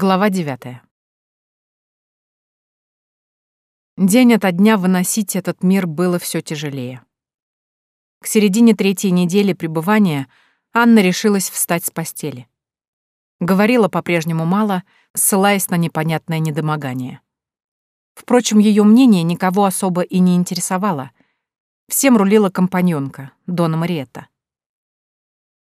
Глава девятая. День ото дня выносить этот мир было все тяжелее. К середине третьей недели пребывания Анна решилась встать с постели. Говорила по-прежнему мало, ссылаясь на непонятное недомогание. Впрочем, ее мнение никого особо и не интересовало. Всем рулила компаньонка, Дона Мариетта.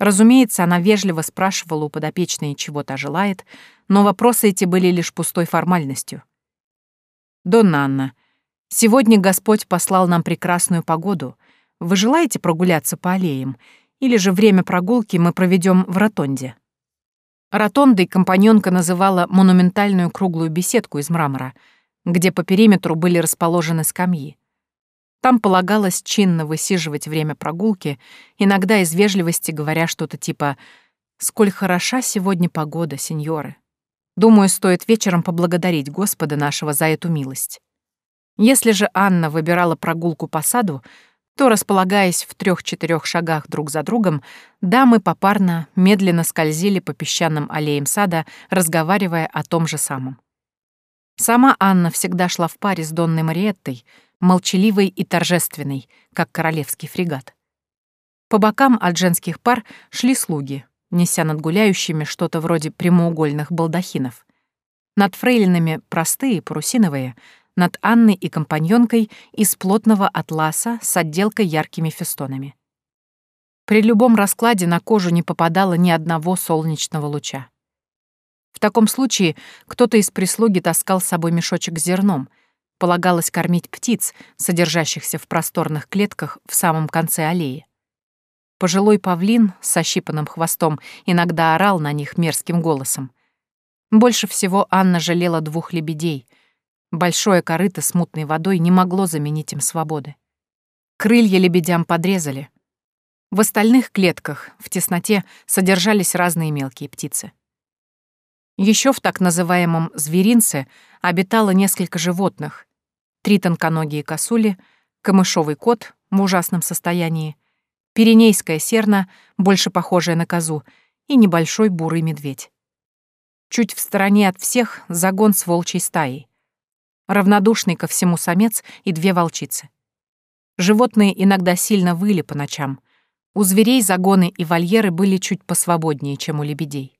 Разумеется, она вежливо спрашивала у подопечной, чего та желает, но вопросы эти были лишь пустой формальностью. «Донна Анна, сегодня Господь послал нам прекрасную погоду. Вы желаете прогуляться по аллеям? Или же время прогулки мы проведем в ротонде?» Ротондой компаньонка называла монументальную круглую беседку из мрамора, где по периметру были расположены скамьи. Там полагалось чинно высиживать время прогулки, иногда из вежливости говоря что-то типа «Сколь хороша сегодня погода, сеньоры! Думаю, стоит вечером поблагодарить Господа нашего за эту милость». Если же Анна выбирала прогулку по саду, то, располагаясь в трех-четырех шагах друг за другом, дамы попарно медленно скользили по песчаным аллеям сада, разговаривая о том же самом. Сама Анна всегда шла в паре с Донной Мариеттой, молчаливой и торжественной, как королевский фрегат. По бокам от женских пар шли слуги, неся над гуляющими что-то вроде прямоугольных балдахинов. Над фрейлинами простые, парусиновые, над Анной и компаньонкой из плотного атласа с отделкой яркими фестонами. При любом раскладе на кожу не попадало ни одного солнечного луча. В таком случае кто-то из прислуги таскал с собой мешочек с зерном — полагалось кормить птиц, содержащихся в просторных клетках в самом конце аллеи. Пожилой павлин с ощипанным хвостом иногда орал на них мерзким голосом. Больше всего Анна жалела двух лебедей. Большое корыто с мутной водой не могло заменить им свободы. Крылья лебедям подрезали. В остальных клетках, в тесноте, содержались разные мелкие птицы. Еще в так называемом «зверинце» обитало несколько животных, три тонконогие косули, камышовый кот в ужасном состоянии, пиренейская серна, больше похожая на козу, и небольшой бурый медведь. Чуть в стороне от всех загон с волчьей стаей. Равнодушный ко всему самец и две волчицы. Животные иногда сильно выли по ночам. У зверей загоны и вольеры были чуть посвободнее, чем у лебедей.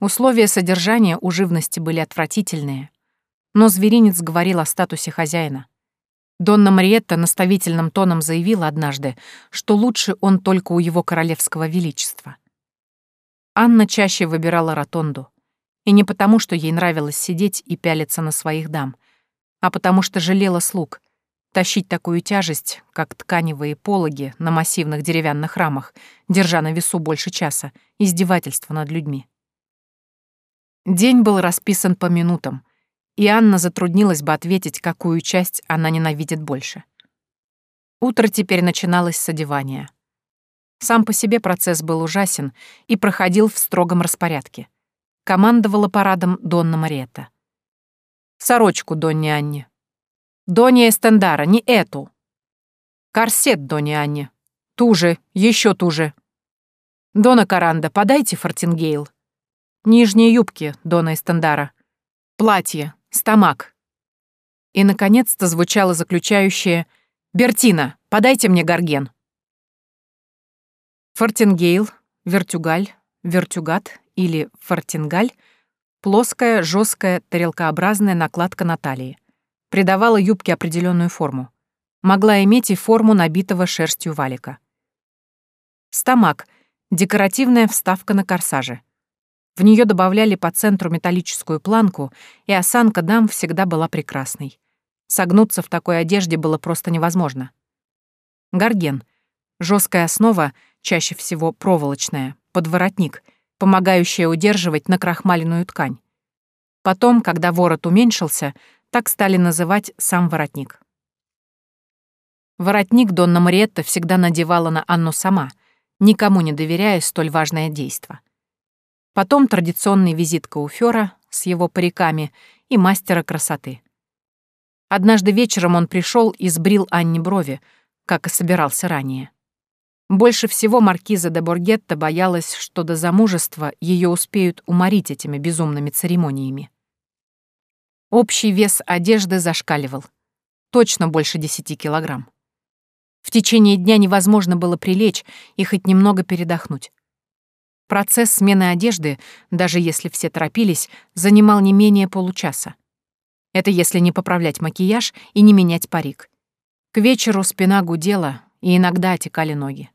Условия содержания у живности были отвратительные, но зверинец говорил о статусе хозяина. Донна Мариетта наставительным тоном заявила однажды, что лучше он только у его королевского величества. Анна чаще выбирала ротонду. И не потому, что ей нравилось сидеть и пялиться на своих дам, а потому что жалела слуг. Тащить такую тяжесть, как тканевые пологи на массивных деревянных рамах, держа на весу больше часа, издевательство над людьми. День был расписан по минутам, и Анна затруднилась бы ответить, какую часть она ненавидит больше. Утро теперь начиналось с одевания. Сам по себе процесс был ужасен и проходил в строгом распорядке. Командовала парадом Донна Мариетта. «Сорочку Донне Анне». «Донья Эстендара, не эту». «Корсет Донне Анне». «Ту же, еще ту же». «Дона Каранда, подайте фортингейл». «Нижние юбки Дона Эстендара». «Платье, Стамак. И, наконец-то, звучало заключающее «Бертина, подайте мне горген». Фортингейл, вертюгаль, вертюгат или фортингаль — плоская, жесткая, тарелкообразная накладка на талии. Придавала юбке определенную форму. Могла иметь и форму набитого шерстью валика. Стамак — декоративная вставка на корсаже. В нее добавляли по центру металлическую планку, и осанка дам всегда была прекрасной. Согнуться в такой одежде было просто невозможно. Гарген — жесткая основа, чаще всего проволочная, подворотник, помогающая удерживать накрахмаленную ткань. Потом, когда ворот уменьшился, так стали называть сам воротник. Воротник Донна Мариетта всегда надевала на Анну сама, никому не доверяя столь важное действо. Потом традиционный визит Кауфера с его париками и мастера красоты. Однажды вечером он пришел и сбрил Анне брови, как и собирался ранее. Больше всего маркиза де Боргетта боялась, что до замужества ее успеют уморить этими безумными церемониями. Общий вес одежды зашкаливал. Точно больше десяти килограмм. В течение дня невозможно было прилечь и хоть немного передохнуть. Процесс смены одежды, даже если все торопились, занимал не менее получаса. Это если не поправлять макияж и не менять парик. К вечеру спина гудела, и иногда отекали ноги.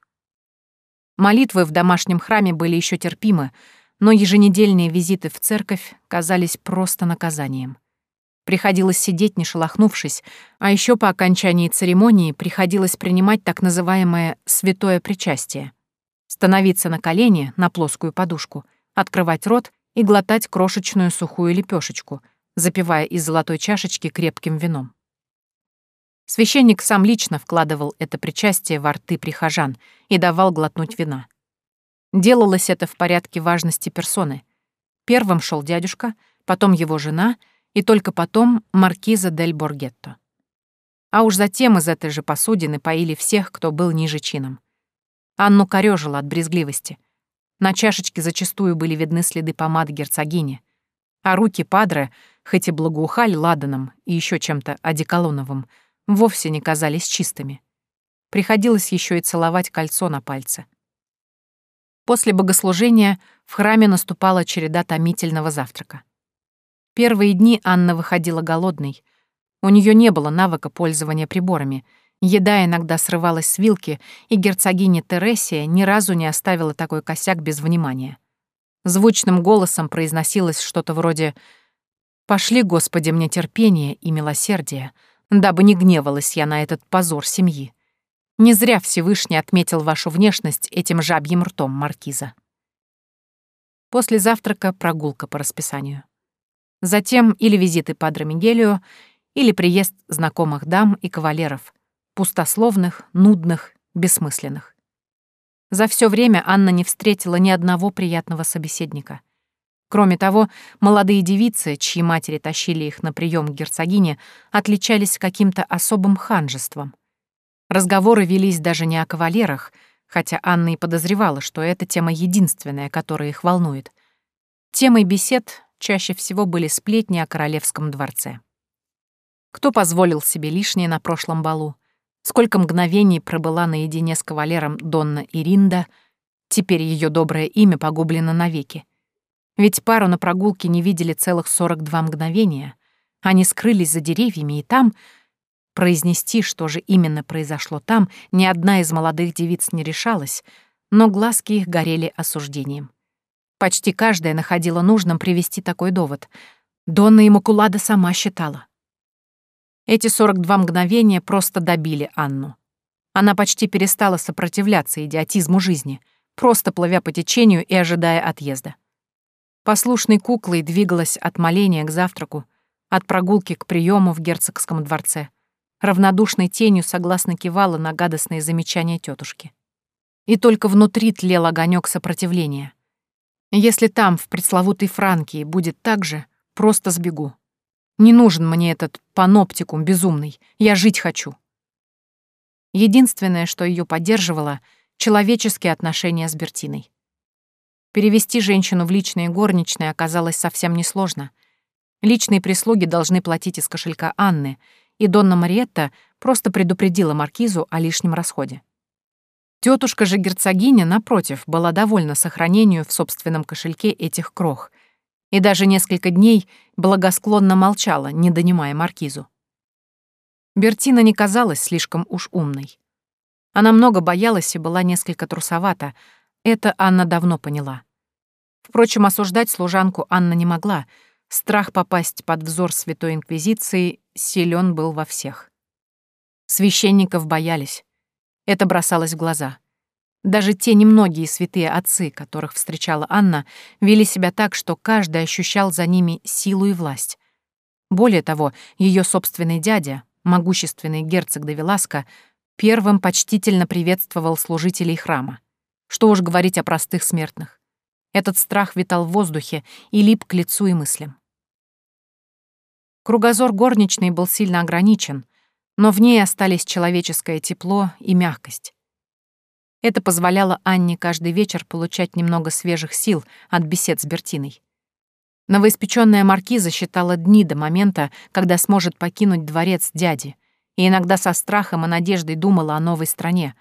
Молитвы в домашнем храме были еще терпимы, но еженедельные визиты в церковь казались просто наказанием. Приходилось сидеть, не шелохнувшись, а еще по окончании церемонии приходилось принимать так называемое «святое причастие» — становиться на колени, на плоскую подушку, открывать рот и глотать крошечную сухую лепешечку, запивая из золотой чашечки крепким вином. Священник сам лично вкладывал это причастие во рты прихожан и давал глотнуть вина. Делалось это в порядке важности персоны. Первым шел дядюшка, потом его жена — и только потом маркиза дель Боргетто. А уж затем из этой же посудины поили всех, кто был ниже чином. Анну корёжило от брезгливости. На чашечке зачастую были видны следы помады герцогини, а руки падре, хоть и благоухали ладаном и еще чем-то одеколоновым, вовсе не казались чистыми. Приходилось еще и целовать кольцо на пальце. После богослужения в храме наступала череда томительного завтрака. Первые дни Анна выходила голодной. У нее не было навыка пользования приборами. Еда иногда срывалась с вилки, и герцогиня Тересия ни разу не оставила такой косяк без внимания. Звучным голосом произносилось что-то вроде «Пошли, Господи, мне терпение и милосердие, дабы не гневалась я на этот позор семьи. Не зря Всевышний отметил вашу внешность этим жабьим ртом, Маркиза». После завтрака прогулка по расписанию. Затем или визиты Падре Мигелио, или приезд знакомых дам и кавалеров, пустословных, нудных, бессмысленных. За все время Анна не встретила ни одного приятного собеседника. Кроме того, молодые девицы, чьи матери тащили их на прием к герцогине, отличались каким-то особым ханжеством. Разговоры велись даже не о кавалерах, хотя Анна и подозревала, что эта тема единственная, которая их волнует. Темой бесед чаще всего были сплетни о королевском дворце. Кто позволил себе лишнее на прошлом балу? Сколько мгновений пробыла наедине с кавалером Донна Иринда, теперь ее доброе имя погублено навеки. Ведь пару на прогулке не видели целых 42 мгновения. Они скрылись за деревьями, и там... Произнести, что же именно произошло там, ни одна из молодых девиц не решалась, но глазки их горели осуждением. Почти каждая находила нужным привести такой довод. Донна Имакулада сама считала. Эти 42 мгновения просто добили Анну. Она почти перестала сопротивляться идиотизму жизни, просто плывя по течению и ожидая отъезда. Послушной куклой двигалась от моления к завтраку, от прогулки к приему в герцогском дворце. Равнодушной тенью согласно кивала на гадостные замечания тетушки. И только внутри тлел огонек сопротивления — если там, в пресловутой Франкии, будет так же, просто сбегу. Не нужен мне этот паноптикум безумный. Я жить хочу. Единственное, что ее поддерживало — человеческие отношения с Бертиной. Перевести женщину в личные горничные оказалось совсем несложно. Личные прислуги должны платить из кошелька Анны, и Донна Мариетта просто предупредила Маркизу о лишнем расходе. Тетушка же герцогиня, напротив, была довольна сохранению в собственном кошельке этих крох и даже несколько дней благосклонно молчала, не донимая маркизу. Бертина не казалась слишком уж умной. Она много боялась и была несколько трусовата, это Анна давно поняла. Впрочем, осуждать служанку Анна не могла, страх попасть под взор Святой Инквизиции силен был во всех. Священников боялись, это бросалось в глаза. Даже те немногие святые отцы, которых встречала Анна, вели себя так, что каждый ощущал за ними силу и власть. Более того, ее собственный дядя, могущественный герцог де первым почтительно приветствовал служителей храма. Что уж говорить о простых смертных. Этот страх витал в воздухе и лип к лицу и мыслям. Кругозор горничной был сильно ограничен, но в ней остались человеческое тепло и мягкость. Это позволяло Анне каждый вечер получать немного свежих сил от бесед с Бертиной. Новоиспечённая маркиза считала дни до момента, когда сможет покинуть дворец дяди, и иногда со страхом и надеждой думала о новой стране,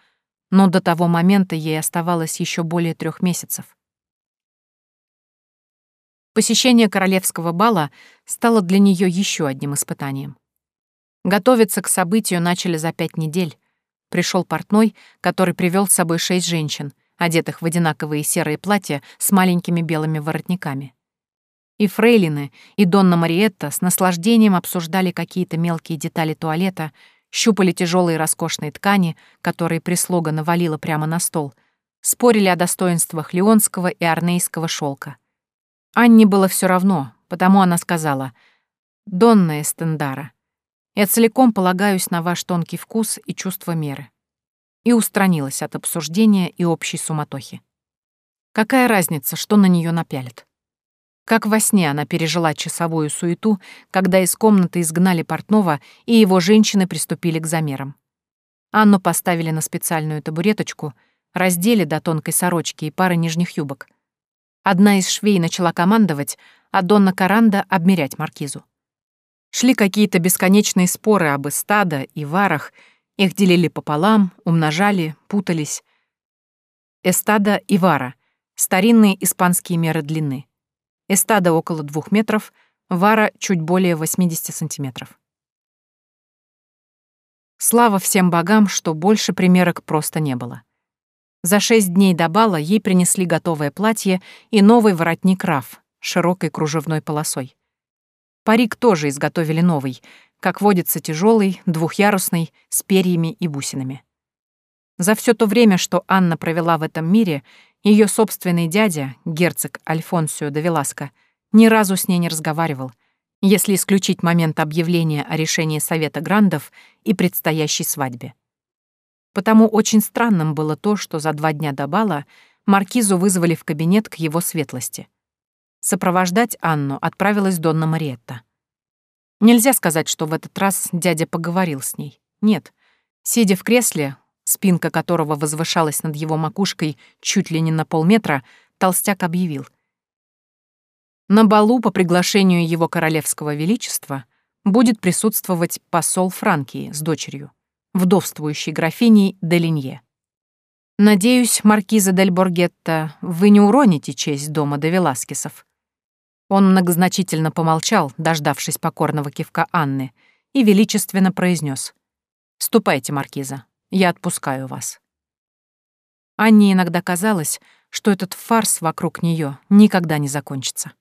но до того момента ей оставалось еще более трех месяцев. Посещение королевского бала стало для нее еще одним испытанием. Готовиться к событию начали за пять недель. Пришел портной, который привел с собой шесть женщин, одетых в одинаковые серые платья с маленькими белыми воротниками. И фрейлины, и Донна Мариетта с наслаждением обсуждали какие-то мелкие детали туалета, щупали тяжелые роскошные ткани, которые прислуга навалила прямо на стол, спорили о достоинствах леонского и арнейского шелка. Анне было все равно, потому она сказала «Донна Эстендара, я целиком полагаюсь на ваш тонкий вкус и чувство меры» и устранилась от обсуждения и общей суматохи. Какая разница, что на нее напялят? Как во сне она пережила часовую суету, когда из комнаты изгнали портного, и его женщины приступили к замерам. Анну поставили на специальную табуреточку, раздели до тонкой сорочки и пары нижних юбок. Одна из швей начала командовать, а Донна Каранда — обмерять маркизу. Шли какие-то бесконечные споры об эстадо и варах, их делили пополам, умножали, путались. Эстада и вара — старинные испанские меры длины. Эстада около двух метров, Вара чуть более 80 сантиметров. Слава всем богам, что больше примерок просто не было. За шесть дней до бала ей принесли готовое платье и новый воротник раф широкой кружевной полосой. Парик тоже изготовили новый, как водится тяжелый, двухъярусный, с перьями и бусинами. За все то время, что Анна провела в этом мире, ее собственный дядя, герцог Альфонсио де Веласко, ни разу с ней не разговаривал, если исключить момент объявления о решении Совета Грандов и предстоящей свадьбе. Потому очень странным было то, что за два дня до бала маркизу вызвали в кабинет к его светлости. Сопровождать Анну отправилась Донна Мариетта. Нельзя сказать, что в этот раз дядя поговорил с ней. Нет. Сидя в кресле, спинка которого возвышалась над его макушкой чуть ли не на полметра, толстяк объявил. На балу по приглашению его королевского величества будет присутствовать посол Франкии с дочерью, вдовствующей графиней Делинье. Надеюсь, маркиза Дель Боргетта, вы не уроните честь дома де Веласкесов. Он многозначительно помолчал, дождавшись покорного кивка Анны, и величественно произнес: «Ступайте, маркиза, я отпускаю вас». Анне иногда казалось, что этот фарс вокруг нее никогда не закончится.